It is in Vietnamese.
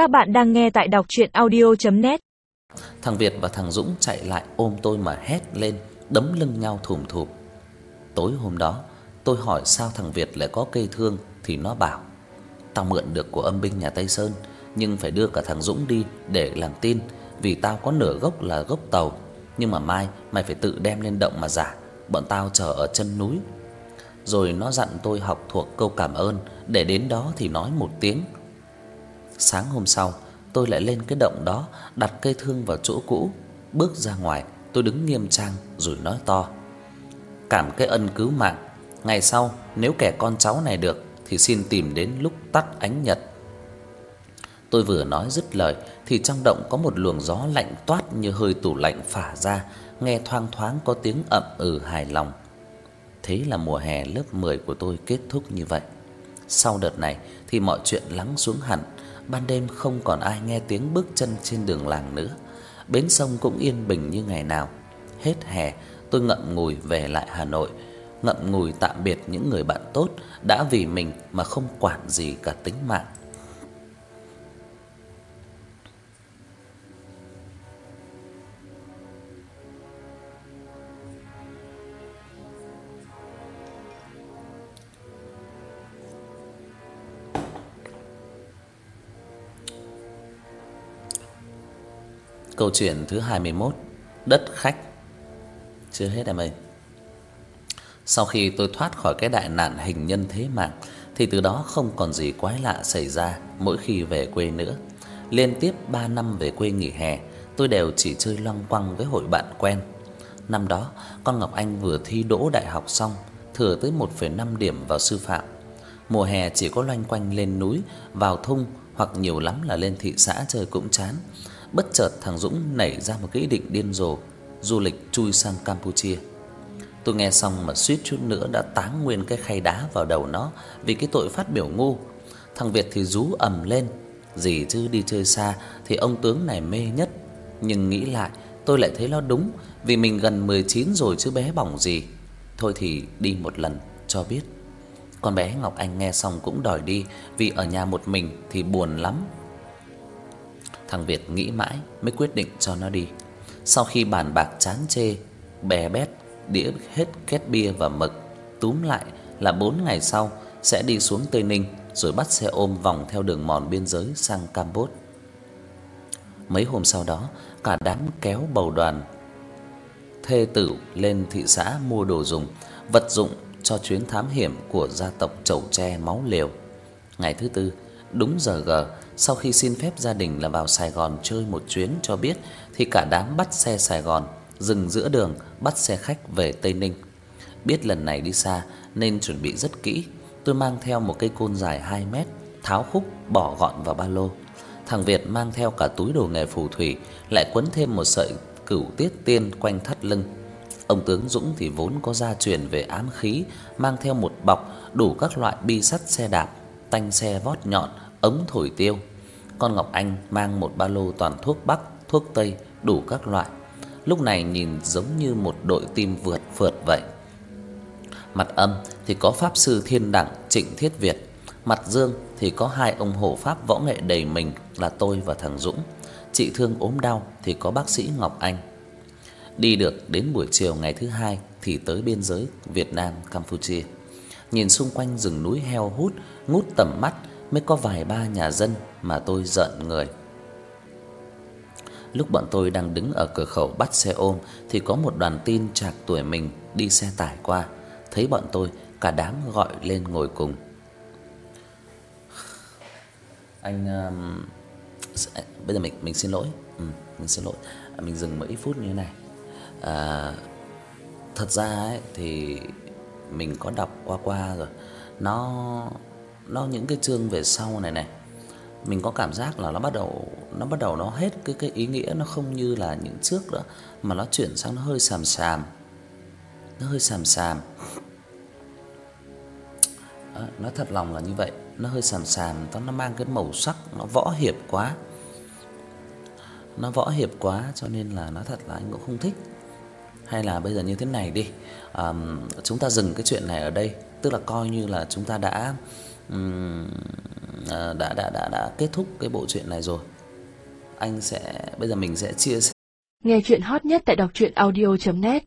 Các bạn đang nghe tại đọc audio net Thằng Việt và thằng Dũng chạy lại ôm tôi mà hét lên, đấm lưng nhau thùm thụp. Tối hôm đó, tôi hỏi sao thằng Việt lại có cây thương thì nó bảo: "Tao mượn được của âm binh nhà Tây Sơn, nhưng phải đưa cả thằng Dũng đi để làm tin, vì tao có nửa gốc là gốc tàu, nhưng mà mai mày phải tự đem lên động mà giả, bọn tao chờ ở chân núi." Rồi nó dặn tôi học thuộc câu cảm ơn để đến đó thì nói một tiếng. Sáng hôm sau, tôi lại lên cái động đó, đặt cây thương vào chỗ cũ, bước ra ngoài, tôi đứng nghiêm trang rồi nói to: "Cảm cái ân cứu mạng, ngày sau nếu kẻ con cháu này được thì xin tìm đến lúc tắt ánh nhật." Tôi vừa nói dứt lời thì trong động có một luồng gió lạnh toát như hơi tủ lạnh phả ra, nghe thoang thoáng có tiếng ậm ừ hài lòng. Thế là mùa hè lớp 10 của tôi kết thúc như vậy. Sau đợt này thì mọi chuyện lắng xuống hẳn, ban đêm không còn ai nghe tiếng bước chân trên đường làng nữa. Bến sông cũng yên bình như ngày nào. Hết hè, tôi ngậm ngùi về lại Hà Nội, ngậm ngùi tạm biệt những người bạn tốt đã vì mình mà không quản gì cả tính mạng. Câu chuyện thứ 21: Đất khách. Chưa hết em ơi. Sau khi tôi thoát khỏi cái đại nạn hình nhân thế mạng thì từ đó không còn gì quái lạ xảy ra mỗi khi về quê nữa. Liên tiếp 3 năm về quê nghỉ hè, tôi đều chỉ chơi loanh quanh với hội bạn quen. Năm đó, con Ngọc Anh vừa thi đỗ đại học xong, thừa tới 1,5 điểm vào sư phạm. Mùa hè chỉ có loanh quanh lên núi, vào thung hoặc nhiều lắm là lên thị xã chơi cũng chán bất chợt thằng Dũng nảy ra một cái ý định điên rồ, du lịch chui sang Campuchia. Tôi nghe xong mà suýt chút nữa đã táng nguyên cái khay đá vào đầu nó vì cái tội phát biểu ngu. Thằng Việt thì rú ầm lên, gì chứ đi chơi xa thì ông tướng này mê nhất. Nhưng nghĩ lại, tôi lại thấy nó đúng, vì mình gần 19 rồi chứ bé bỏng gì. Thôi thì đi một lần cho biết. Con bé Ngọc Anh nghe xong cũng đòi đi, vì ở nhà một mình thì buồn lắm, Thằng Việt nghĩ mãi mới quyết định cho nó đi. Sau khi bàn bạc chán chê, bè bét đĩa hết két bia và mực, túm lại là 4 ngày sau sẽ đi xuống Tây Ninh rồi bắt xe ôm vòng theo đường mòn biên giới sang Campuchia. Mấy hôm sau đó, cả đám kéo bầu đoàn thê tử lên thị xã mua đồ dùng, vật dụng cho chuyến thám hiểm của gia tộc Chầu Tre máu liều. Ngày thứ tư, đúng giờ gờ, sau khi xin phép gia đình là vào Sài Gòn chơi một chuyến cho biết thì cả đám bắt xe Sài Gòn, dừng giữa đường bắt xe khách về Tây Ninh. Biết lần này đi xa nên chuẩn bị rất kỹ. Tôi mang theo một cây côn dài 2 mét, tháo khúc bỏ gọn vào ba lô. Thằng Việt mang theo cả túi đồ nghề phù thủy, lại quấn thêm một sợi cửu tiết tiên quanh thắt lưng. Ông tướng Dũng thì vốn có gia truyền về ám khí, mang theo một bọc đủ các loại bi sắt xe đạp, tanh xe vót nhọn, ống thổi tiêu con Ngọc Anh mang một ba lô toàn thuốc bắc, thuốc tây đủ các loại. Lúc này nhìn giống như một đội tim vượt phượt vậy. Mặt âm thì có pháp sư Thiên Đẳng Trịnh Thiết Việt, mặt dương thì có hai ông hộ pháp võ nghệ đầy mình là tôi và thằng Dũng. Chị thương ốm đau thì có bác sĩ Ngọc Anh. Đi được đến buổi chiều ngày thứ hai thì tới biên giới Việt Nam Campuchia. Nhìn xung quanh rừng núi heo hút, ngút tầm mắt mới có vài ba nhà dân mà tôi giận người. Lúc bọn tôi đang đứng ở cửa khẩu bắt xe ôm thì có một đoàn tin trạc tuổi mình đi xe tải qua, thấy bọn tôi, cả đám gọi lên ngồi cùng. Anh um, à, bây giờ mình mình xin lỗi. Ừ, mình xin lỗi. À, mình dừng mấy phút như thế này. À thật ra ấy thì mình có đọc qua qua rồi. Nó nó những cái chương về sau này này. Mình có cảm giác là nó bắt đầu nó bắt đầu nó hết cái cái ý nghĩa nó không như là những trước nữa mà nó chuyển sang nó hơi sàm sàm Nó hơi sàm sàm À, nó thật lòng là như vậy, nó hơi sàm sàm, nó nó mang cái màu sắc nó võ hiệp quá. Nó võ hiệp quá cho nên là nó thật là anh cũng không thích. Hay là bây giờ như thế này đi, à, chúng ta dừng cái chuyện này ở đây, tức là coi như là chúng ta đã À, đã đã đã đã kết thúc cái bộ truyện này rồi. Anh sẽ, bây giờ mình sẽ chia sẻ Nghe truyện hot nhất tại đọc truyện audio net